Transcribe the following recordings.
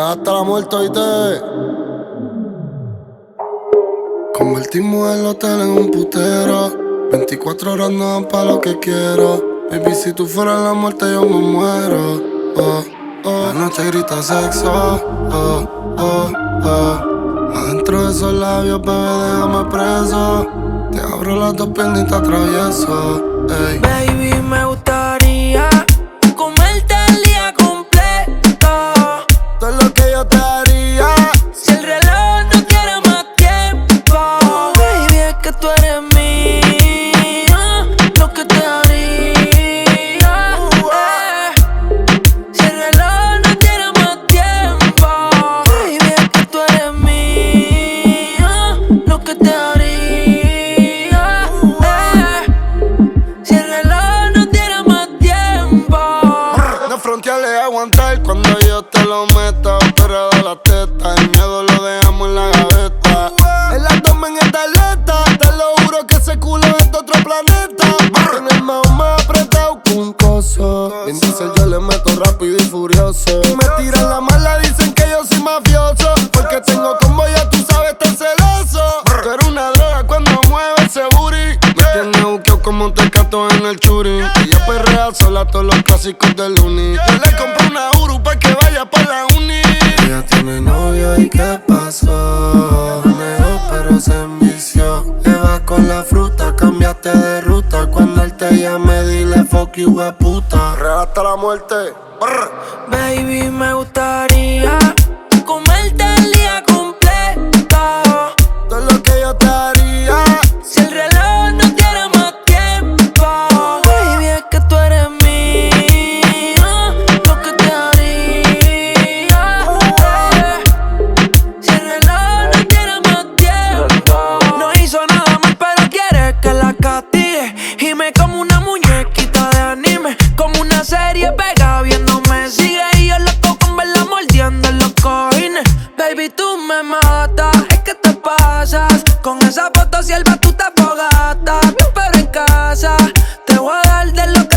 Hasta la muerte, te Convertimos el hotel en un putero. 24 horas no dan pa' lo que quiero. Baby, si tú fueras la muerte, yo me muero. Oh, oh. La noche grita sexo. Oh, oh, oh. Adentro de esos labios, bebé, déjame preso. Te abro las dos piernas y te atravieso. Baby, me que tú eres mía, lo que te haría. Si el reloj no tiene más tiempo, baby, es que tú eres mía, lo que te haría. Si el reloj no tiene más tiempo, no frontearle aguantar cuando yo te lo meta, pero la teta, el miedo lo dejamos en la gaveta. En yo le meto rápido y furioso. Me tiran la mala, dicen que yo soy mafioso. Porque tengo combo, ya tú sabes, tan celoso. Tú eres una droga cuando mueves ese booty. Me tienes buqueo como un tecato en el churi. Ella perrea sola todos los clásicos del uni. Yo le compré una Uru pa' que vaya pa' la uni. Ella tiene novio y qué pasó. fuck you, puta. La muerte. Baby, me gustaría comerte el día completo. Todo lo que yo te haría. Si el reloj no tiene más tiempo. Baby, es que tú eres mío, Lo que te haría. Si el reloj no tiene más tiempo. No hizo nada más, pero quiere que la castigue. Y me como una muñeca serie pega viéndome sigue y yo loco con verla mordiendo los cojines. Baby, tú me matas, es que te pasas. Con esa foto si el te fogata, bien pero en casa. Te voy a dar de lo que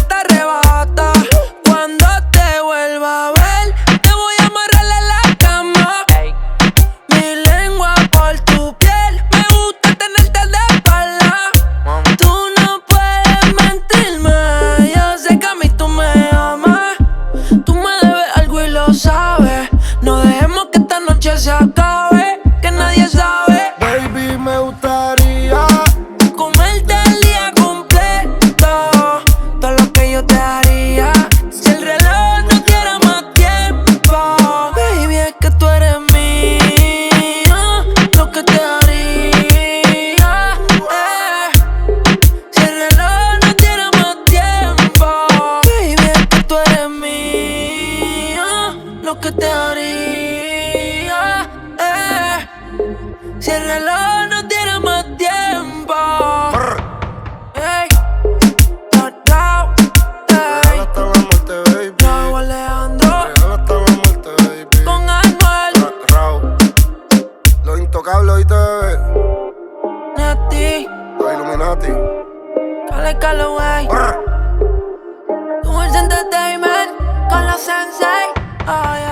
que se acabe, que nadie sabe. Baby, me gustaría comerte el día completo. Todo lo que yo te haría. Si el reloj no quiera más tiempo, baby, es que tú eres mía. Lo que te haría. Eh. Si el reloj no quiera más tiempo, baby, es que tú eres mía. Lo que te haría. reloj no tiene más tiempo. Hey, no doubt. Hey. hasta baby. Nati. Los Illuminati. Cale Calloway. Tú el Entertainment. Con los Sensei.